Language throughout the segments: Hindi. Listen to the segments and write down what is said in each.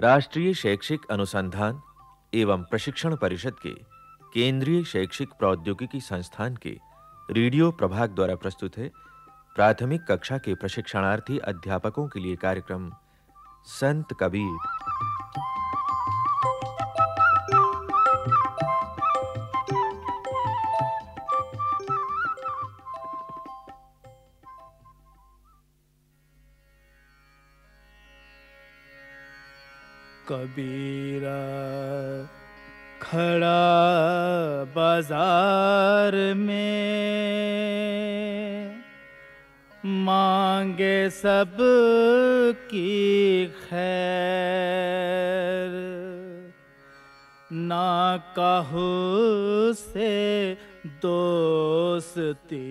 राष्ट्रीय शैक्षिक अनुसंधान एवं प्रशिक्षण परिषद के केंद्रीय शैक्षिक प्रौद्योगिकी संस्थान के रेडियो प्रभाग द्वारा प्रस्तुत है प्राथमिक कक्षा के प्रशिक्षणार्थी अध्यापकों के लिए कार्यक्रम संत कबीर। कबीरा खड़ा बाज़ार में। मांगे सब की खैर। ना कहू से दोस्ती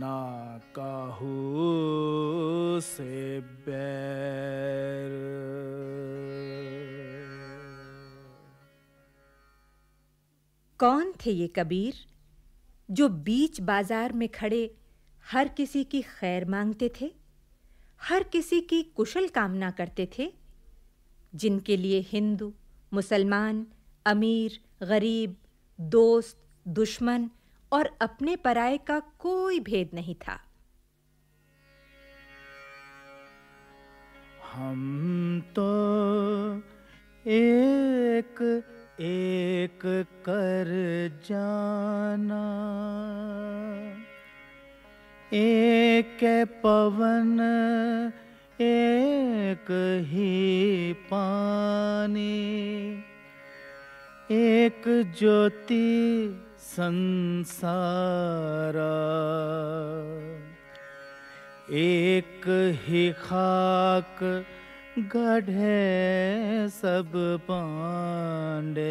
ना कहू से बैर। कौन थे ये कबीर जो बीच बाज़ार में खड़े हर किसी की खैर मांगते थे, हर किसी की कुशल कामना करते थे, जिनके लिए हिंदू, मुसलमान, अमीर, गरीब, दोस्त, दुश्मन और अपने पराये का कोई भेद नहीं था। हम तो एक एक कर जाना। एक पवन एक ही पानी। एक ज्योति संसारा। एक ही खाक गढ़े सब पांडे।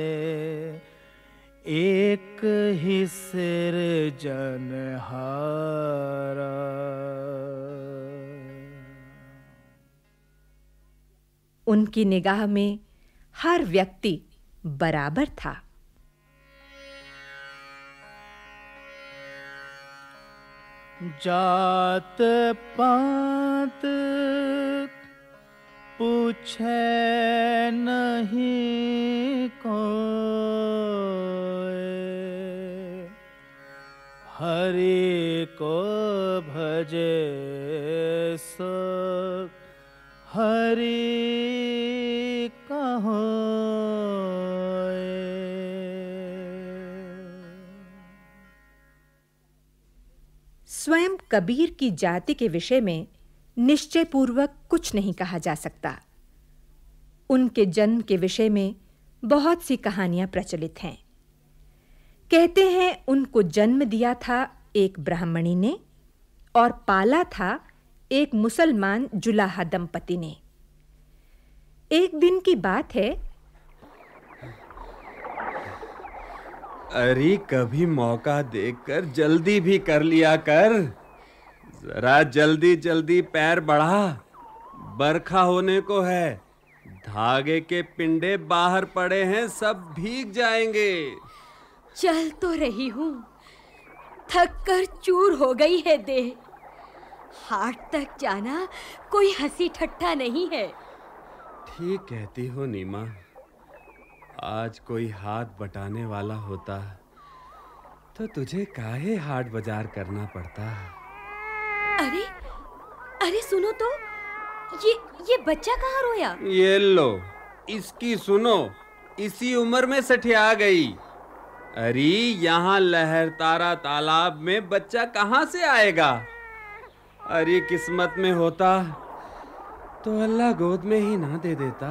एक ही सिर जनहारा। उनकी निगाह में हर व्यक्ति बराबर था। जात पात पूछे नहीं को हरि को भजे सो हरि स्वयं कबीर की जाति के विषय में निश्चय पूर्वक कुछ नहीं कहा जा सकता। उनके जन्म के विषय में बहुत सी कहानियाँ प्रचलित हैं। कहते हैं उनको जन्म दिया था एक ब्राह्मणी ने और पाला था एक मुसलमान जुलाहा दंपति ने। एक दिन की बात है अरे कभी मौका देखकर जल्दी भी कर लिया कर। जरा जल्दी जल्दी पैर बढ़ा। बरखा होने को है। धागे के पिंडे बाहर पड़े हैं सब भीग जाएँगे। चल तो रही हूँ। थक कर चूर हो गई है देह। हाट तक जाना कोई हँसी ठट्ठा नहीं है। ठीक कहती हो नीमा। आज कोई हाथ बटाने वाला होता तो तुझे काहे हाट बाज़ार करना पड़ता? अरे अरे सुनो तो ये ये बच्चा कहाँ रोया? ये लो इसकी सुनो इसी उम्र में सठिया गई। अरे यहाँ लहर तारा तालाब में बच्चा कहाँ से आएगा? अरे किस्मत में होता तो अल्लाह गोद में ही ना दे देता।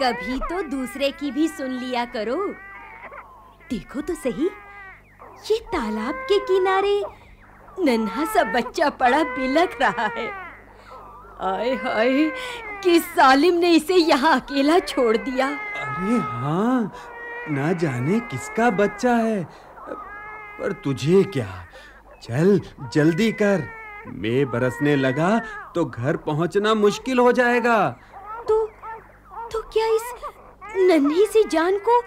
कभी तो दूसरे की भी सुन लिया करो। देखो तो सही, ये तालाब के किनारे नन्हा सा बच्चा पड़ा बिलख रहा है। आए हाय, किस सालिम ने इसे यहाँ अकेला छोड़ दिया? अरे हाँ ना जाने किसका बच्चा है। पर तुझे क्या? चल, जल्दी कर। मैं बरसने लगा तो घर पहुँचना मुश्किल हो जाएगा। क्या इस नन्ही सी जान को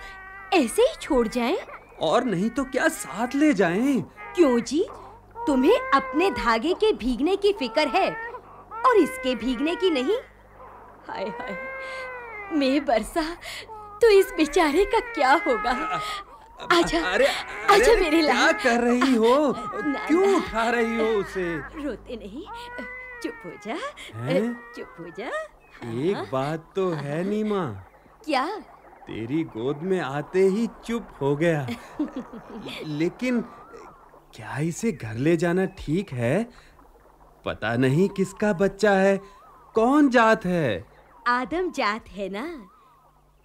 ऐसे ही छोड़ जाएँ? और नहीं तो क्या साथ ले जाएँ? क्यों जी? तुम्हें अपने धागे के भीगने की फ़िक्र है और इसके भीगने की नहीं? हाय हाय मैं बरसा तो इस बेचारे का क्या होगा? आजा अरे आजा मेरे क्या कर रही हो? क्यों उठा रही हो उसे? रोते नहीं चुप हो जा चुप हो जा। एक बात तो है नीमा। क्या? तेरी गोद में आते ही चुप हो गया। लेकिन क्या इसे घर ले जाना ठीक है? पता नहीं किसका बच्चा है। कौन जात है? आदम जात है ना?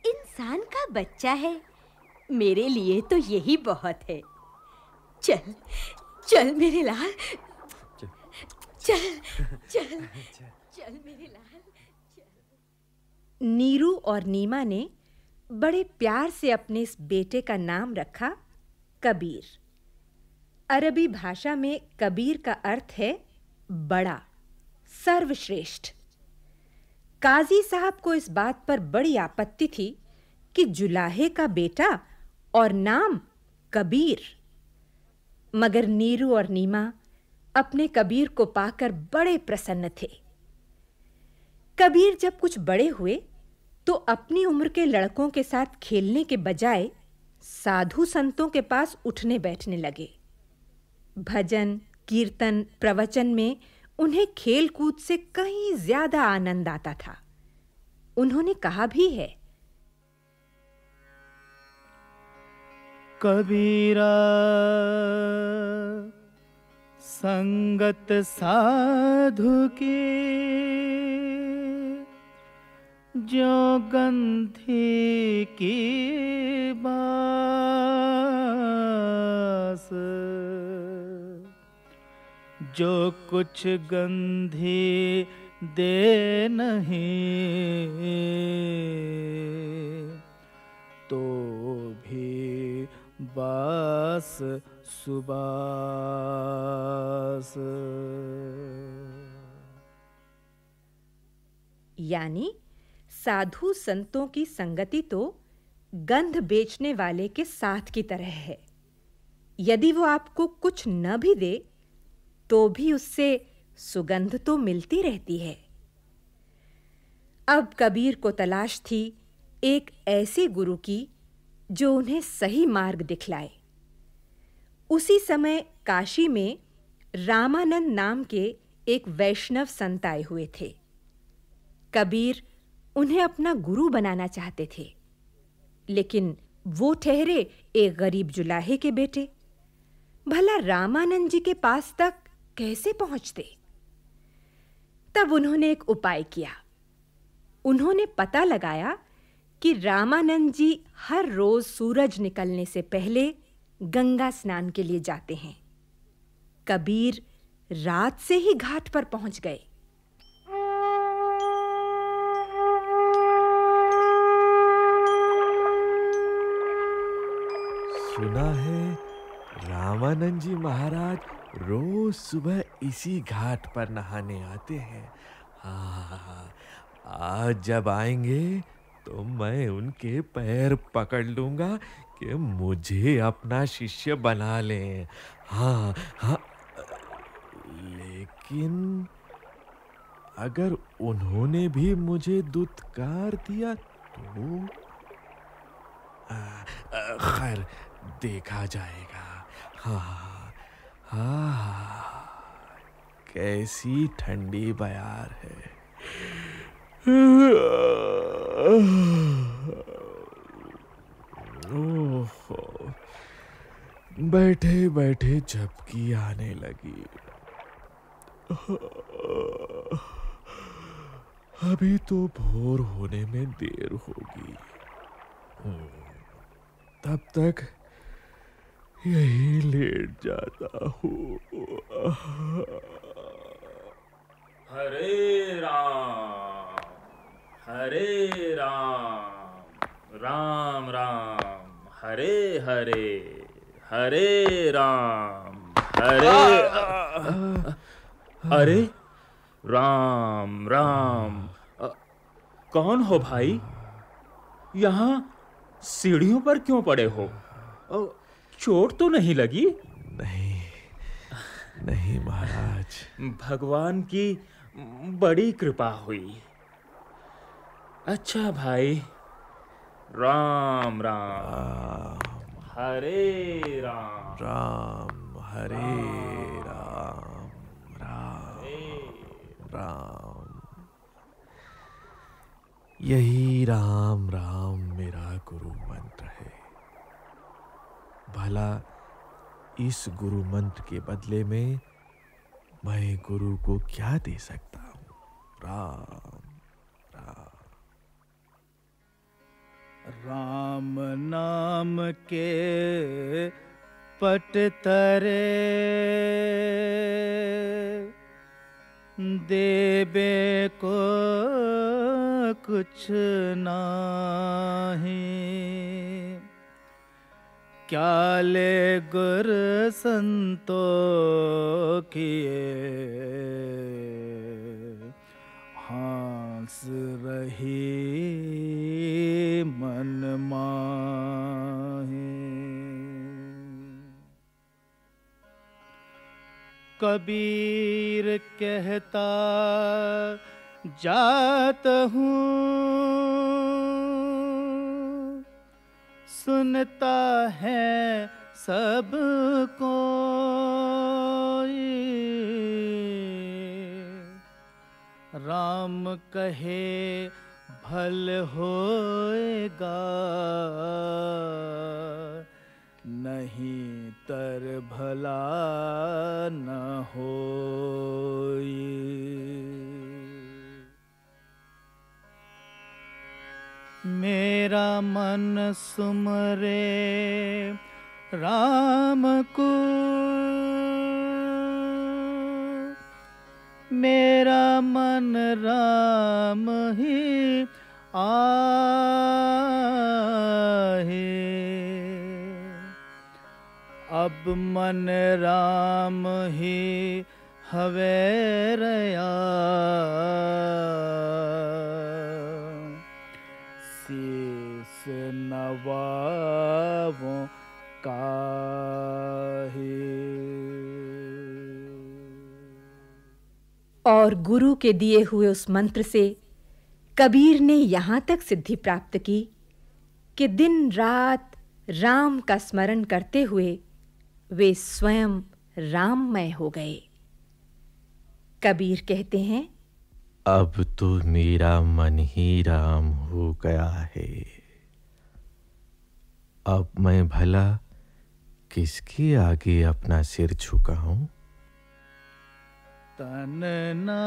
इंसान का बच्चा है। मेरे लिए तो यही बहुत है। चल चल मेरे लाल। चल चल चल मेरे लाल। नीरू और नीमा ने बड़े प्यार से अपने इस बेटे का नाम रखा कबीर। अरबी भाषा में कबीर का अर्थ है बड़ा, सर्वश्रेष्ठ। काजी साहब को इस बात पर बड़ी आपत्ति थी कि जुलाहे का बेटा और नाम कबीर। मगर नीरू और नीमा अपने कबीर को पाकर बड़े प्रसन्न थे। कबीर जब कुछ बड़े हुए तो अपनी उम्र के लड़कों के साथ खेलने के बजाय साधु संतों के पास उठने बैठने लगे। भजन, कीर्तन, प्रवचन में उन्हें खेल कूद से कहीं ज़्यादा आनंद आता था। उन्होंने कहा भी है, कबीरा, संगत साधु की जो गंधी की बास जो कुछ गंधी दे नहीं तो भी बास सुबास। यानी साधु संतों की संगति तो गंध बेचने वाले के साथ की तरह है। यदि वो आपको कुछ न भी दे तो भी उससे सुगंध तो मिलती रहती है। अब कबीर को तलाश थी एक ऐसे गुरु की, जो उन्हें सही मार्ग दिखलाए। उसी समय काशी में रामानंद नाम के एक वैष्णव संत आए हुए थे। कबीर उन्हें अपना गुरु बनाना चाहते थे। लेकिन वो ठहरे एक गरीब जुलाहे के बेटे। भला रामानंद जी के पास तक कैसे पहुँचते? तब उन्होंने एक उपाय किया। उन्होंने पता लगाया कि रामानंद जी हर रोज सूरज निकलने से पहले गंगा स्नान के लिए जाते हैं। कबीर रात से ही घाट पर पहुँच गए। सुना है, रामानंद जी महाराज रोज सुबह इसी घाट पर नहाने आते हैं। हाँ आज जब आएँगे तो मैं उनके पैर पकड़ लूँगा कि मुझे अपना शिष्य बना लें। हाँ हाँ लेकिन अगर उन्होंने भी मुझे दुत्कार दिया तो? खैर देखा जाएगा। हाँ हाँ। कैसी ठंडी बयार है। बैठे बैठे झपकी आने लगी। अभी तो भोर होने में देर होगी। तब तक यही लेट जाता हूँ। हरे राम हरे राम राम राम हरे हरे हरे राम हरे अरे राम राम अ, कौन हो भाई? यहाँ सीढ़ियों पर क्यों पड़े हो? अ, चोट तो नहीं लगी? नहीं नहीं महाराज। भगवान की बड़ी कृपा हुई। अच्छा भाई राम राम। राम हरे राम। राम हरे राम राम राम। यही राम राम मेरा गुरु भला इस गुरु मंत्र के बदले में मैं गुरु को क्या दे सकता हूँ? राम राम। राम नाम के पट तरे देबे को कुछ नाही। क्या ले गुर संतो किए? हास रही मन माहे। कबीर कहता जात हूँ सुनता है सबको राम कहे भल होएगा। मन सुमरे, राम को मेरा मन राम ही आहे। अब मन राम ही हवे रया। नवावों काहे और गुरु के दिए हुए उस मंत्र से कबीर ने यहाँ तक सिद्धि प्राप्त की कि दिन रात राम का स्मरण करते हुए वे स्वयं राममय हो गए। कबीर कहते हैं अब तो मेरा मन ही राम हो गया है। अब मैं भला किसके आगे अपना सिर झुकाऊं? तन ना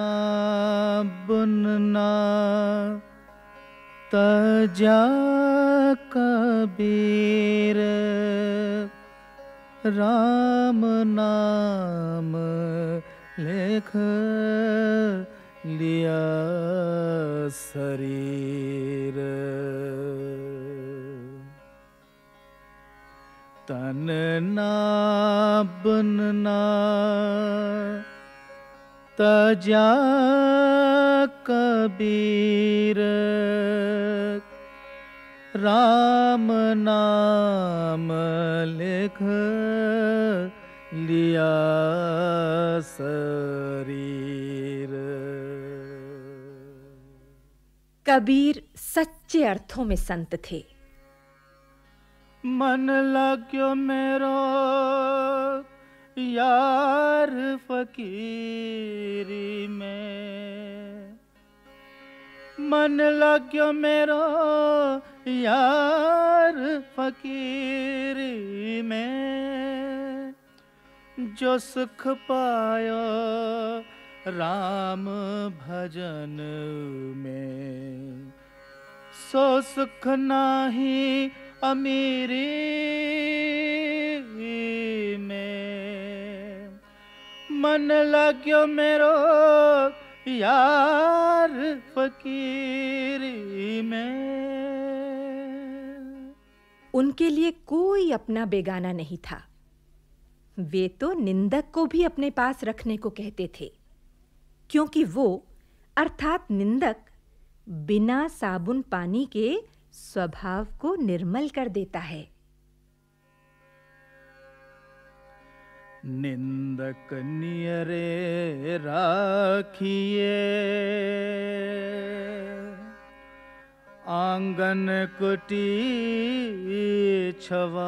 बुनना तजा कबीर, राम नाम लेख लिया शरीर। तन ना बनना। तजा कबीर। राम नाम लिख लिया शरीर। कबीर सच्चे अर्थों में संत थे। मन लाग्यो मेरो। यार फकीरी में। मन लाग्यो मेरो। यार फकीरी में। जो सुख पायो राम भजन में। सो सुख नाही अमीरी में। मन लाग्यो मेरो यार फकीरी में। उनके लिए कोई अपना बेगाना नहीं था। वे तो निंदक को भी अपने पास रखने को कहते थे, क्योंकि वो, अर्थात निंदक, बिना साबुन पानी के स्वभाव को निर्मल कर देता है। निंदक नियरे राखिए। आँगन कुटी छवाए।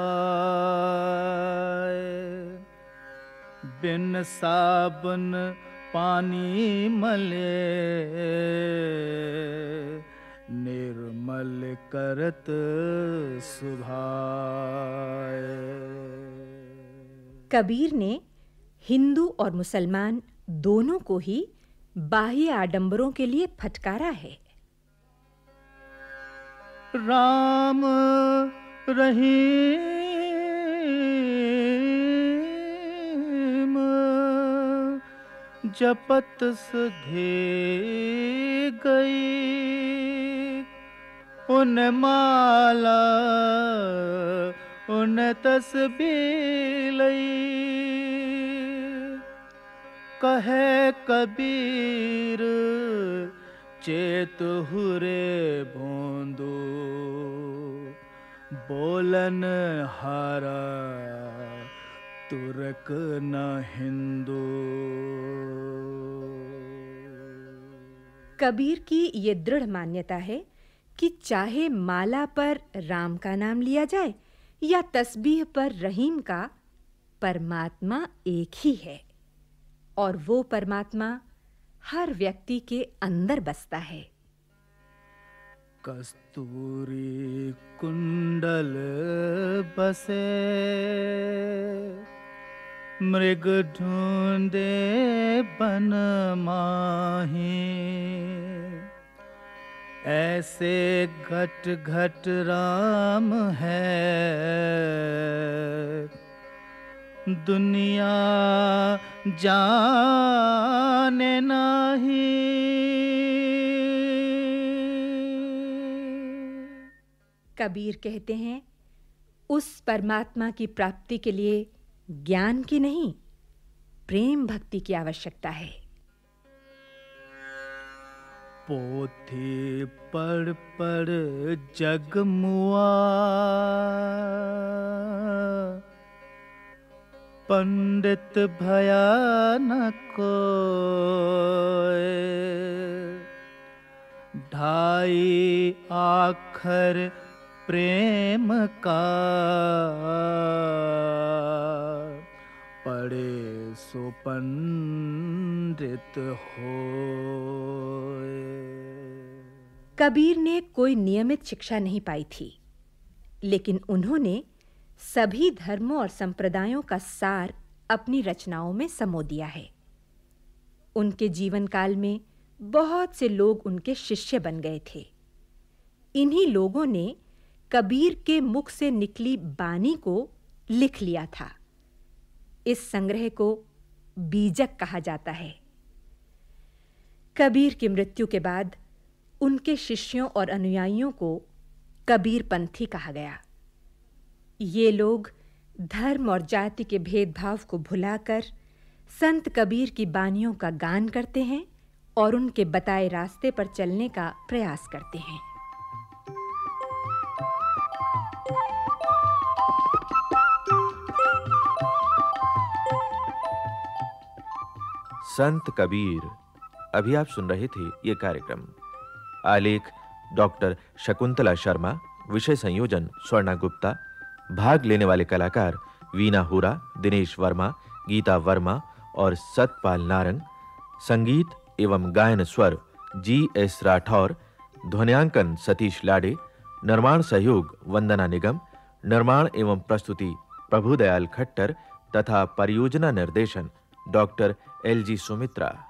बिन साबन पानी मले। करत सुभाए कबीर ने हिंदू और मुसलमान दोनों को ही बाह्य आडंबरों के लिए फटकारा है। राम रहीम जपत सुधे गई। उन माला, उन तस्बीर लई। कहे कबीर, चेत हुरे भोंदो। बोलन हारा, तुरक न हिंदू। कबीर की ये दृढ़ मान्यता है कि चाहे माला पर राम का नाम लिया जाए या तस्बीह पर रहीम का, परमात्मा एक ही है। और वो परमात्मा हर व्यक्ति के अंदर बसता है। कस्तूरी कुंडल बसे, मृग ढूंढे बन माही। ऐसे घट घट राम है। दुनिया जाने नहीं। कबीर कहते हैं, उस परमात्मा की प्राप्ति के लिए ज्ञान की नहीं, प्रेम भक्ति की आवश्यकता है। पोथी पढ़ पढ़ जग मुआ। पंडित भया न ढाई आखर प्रेम का। पढ़े सो पंडित होए। कबीर ने कोई नियमित शिक्षा नहीं पाई थी, लेकिन उन्होंने सभी धर्मों और संप्रदायों का सार अपनी रचनाओं में समो दिया है। उनके जीवन काल में बहुत से लोग उनके शिष्य बन गए थे। इन्हीं लोगों ने कबीर के मुख से निकली बानी को लिख लिया था। इस संग्रह को बीजक कहा जाता है। कबीर की मृत्यु के बाद उनके शिष्यों और अनुयायियों को कबीर पंथी कहा गया। ये लोग धर्म और जाति के भेदभाव को भुलाकर संत कबीर की बानियों का गान करते हैं और उनके बताए रास्ते पर चलने का प्रयास करते हैं। संत कबीर। अभी आप सुन रहे थे ये कार्यक्रम। आलेख, डॉक्टर शकुंतला शर्मा, विषय संयोजन, स्वर्णा गुप्ता, भाग लेने वाले कलाकार, वीना हुरा, दिनेश वर्मा, गीता वर्मा और सतपाल नारंग, संगीत एवं गायन स्वर, जी एस राठौर, ध्वनियांकन सतीश लाडे, निर्माण सहयोग वंदना निगम, निर्माण एवं प्रस्तुति प्रभुदयाल खट्टर तथा परियोजना निर्देशन डॉक्टर एल जी सुमित्रा।